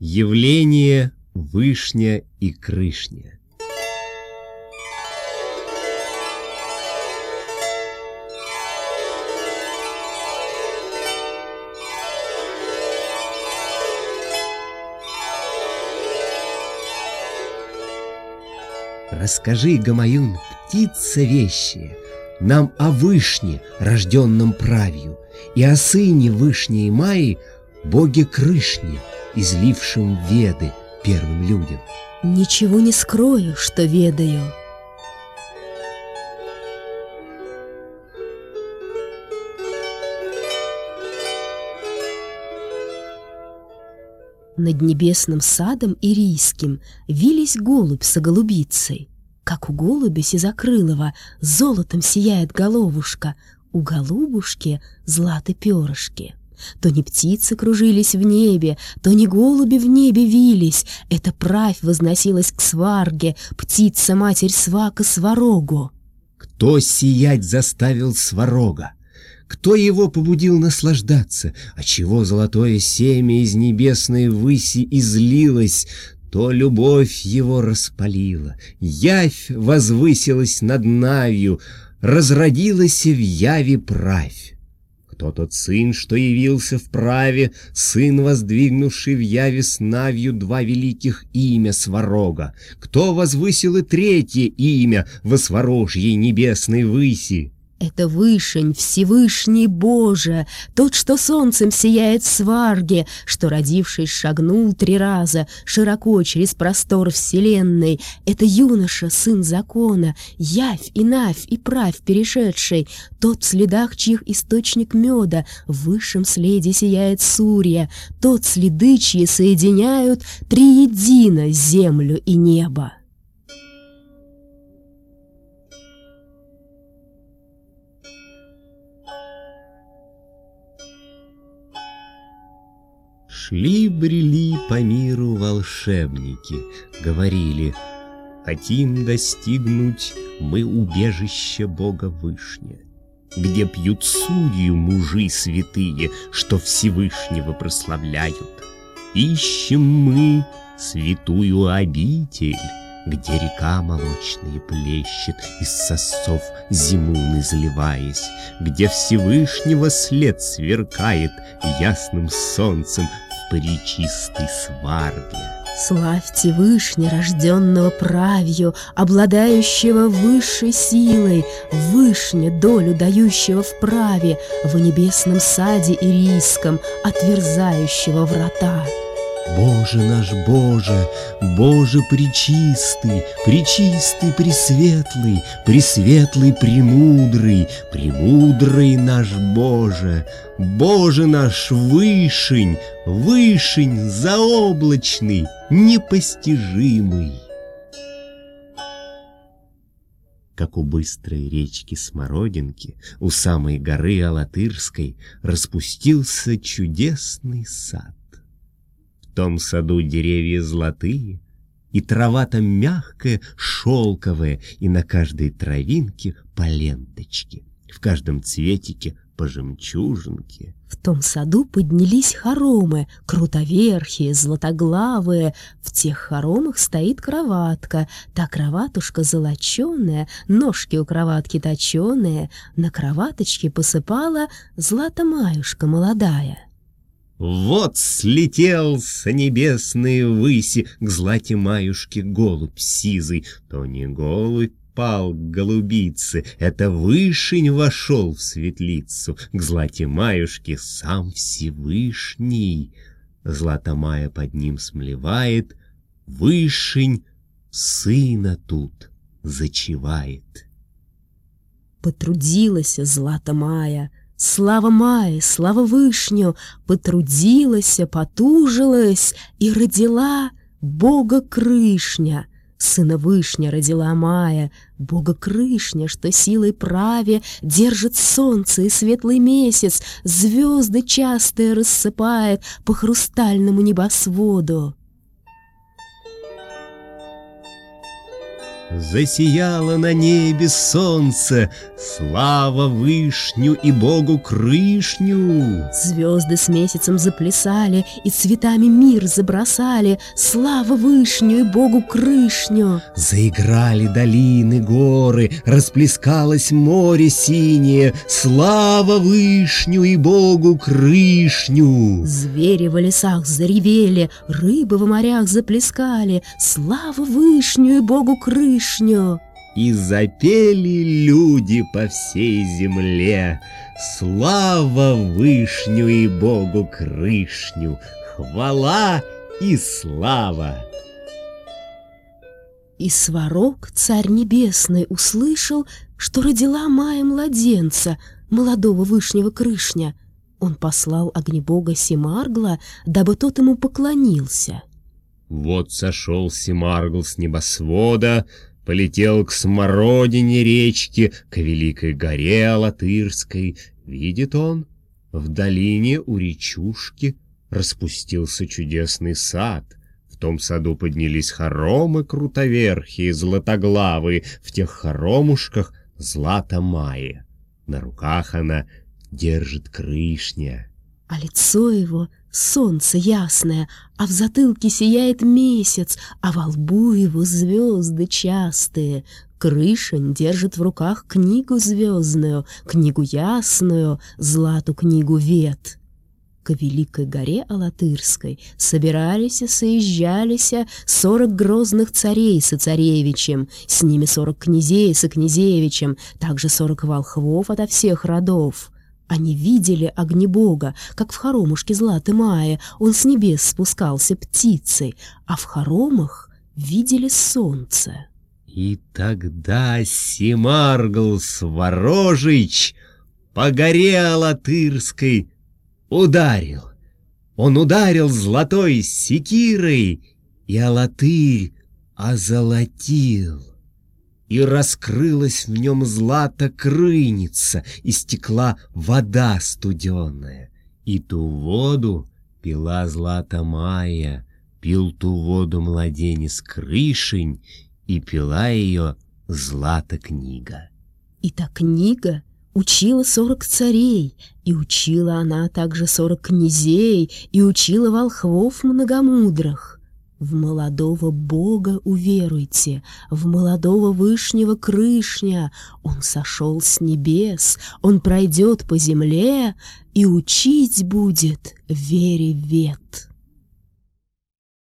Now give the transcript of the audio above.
Явление Вышня и Крышня. Расскажи, Гамаюн, птица вещая, Нам о Вышне, рожденном правью, И о сыне Вышней Майи, боге Крышне, излившем веды первым людям. Ничего не скрою, что ведаю. Над небесным садом ирийским Вились голубь со голубицей. Как у голубя сизокрылого Золотом сияет головушка, У голубушки златы перышки. То не птицы кружились в небе, то не голуби в небе вились. Эта правь возносилась к сварге, птица-матерь свака сварогу. Кто сиять заставил сварога? Кто его побудил наслаждаться? А чего золотое семя из небесной выси излилось? То любовь его распалила, явь возвысилась над Навью, разродилась в яви правь. Кто тот сын, что явился в праве, сын, воздвигнувший в яве с Навью два великих имя Сварога? Кто возвысил и третье имя во Сварожьей небесной выси? Это Вышень, Всевышний Боже, Тот, что солнцем сияет сварге, Что, родившись, шагнул три раза Широко через простор вселенной. Это юноша, сын закона, Явь и навь и правь перешедший, Тот, в следах чьих источник меда, В высшем следе сияет Сурья, Тот, следы чьи соединяют Триедино землю и небо. Шли-брели по миру волшебники, говорили, Хотим достигнуть мы убежище Бога Вышня, Где пьют судью мужи святые, Что Всевышнего прославляют. Ищем мы святую обитель, где река молочная плещет из сосов зимун изливаясь, Где Всевышнего след сверкает ясным солнцем причистой сварге. Славьте Вышне, рожденного правью, обладающего высшей силой, Вышне, долю дающего в праве, в небесном саде ирийском, отверзающего врата. Боже наш Боже, Боже пречистый, пречистый, пресветлый, пресветлый, премудрый, премудрый наш Боже, Боже наш вышень, вышень заоблачный, непостижимый. Как у быстрой речки Смородинки у самой горы Алатырской распустился чудесный сад том саду деревья золотые, И трава там мягкая, шелковая, И на каждой травинке по ленточке, В каждом цветике по жемчужинке. В том саду поднялись хоромы, крутоверхие, златоглавые. В тех хоромах стоит кроватка, та кроватушка золоченая, ножки у кроватки точеные, на кроваточке посыпала златомаюшка молодая. Вот слетел с небесной выси К злате маюшке голубь сизый, То не голубь пал к голубице, Это вышень вошел в светлицу, К злате маюшке сам Всевышний. Златомая под ним смлевает, Вышень сына тут зачевает. Потрудилась Златомая, Слава Мае, слава Вышню, потрудилась, потужилась и родила Бога Крышня. Сына Вышня родила Майя, Бога Крышня, что силой праве Держит солнце и светлый месяц, Звезды частые рассыпает По хрустальному небосводу. Засияло на небе солнце, Слава Вышню и Богу Крышню. Звезды с месяцем заплясали И цветами мир забросали, Слава Вышню и Богу Крышню. Заиграли долины, горы, Расплескалось море синее, Слава Вышню и Богу Крышню. Звери в лесах заревели, Рыбы в морях заплескали, Слава Вышню и Богу Крышню. И запели люди по всей земле Слава Вышню и Богу Крышню, Хвала и слава! И сварог, царь небесный, услышал, что родила Майя младенца, молодого вышнего крышня. Он послал огнебога Семаргла, дабы тот ему поклонился. Вот сошел Семаргл с небосвода, Полетел к смородине речки, К великой горе Алатырской. Видит он, в долине у речушки Распустился чудесный сад. В том саду поднялись хоромы крутоверхие, златоглавые, В тех хоромушках злата Майя. На руках она держит крышня. А лицо его — солнце ясное, а в затылке сияет месяц, а во лбу его звезды частые. Крышень держит в руках книгу звездную, книгу ясную, злату книгу вет. К великой горе Алатырской собирались и соезжались сорок грозных царей со царевичем, с ними сорок князей со князевичем, также сорок волхвов ото всех родов. Они видели огнебога, как в хоромушке Златы Мая он с небес спускался птицей, а в хоромах видели солнце. И тогда Семаргл Сворожич по горе Алатырской ударил. Он ударил золотой секирой, и Алатырь озолотил и раскрылась в нем злато крыница, и стекла вода студеная. И ту воду пила злата Майя, пил ту воду младенец крышень, и пила ее злата книга. И та книга учила сорок царей, и учила она также сорок князей, и учила волхвов многомудрых. В молодого Бога уверуйте, в молодого Вышнего Крышня. Он сошел с небес, он пройдет по земле и учить будет вере вет.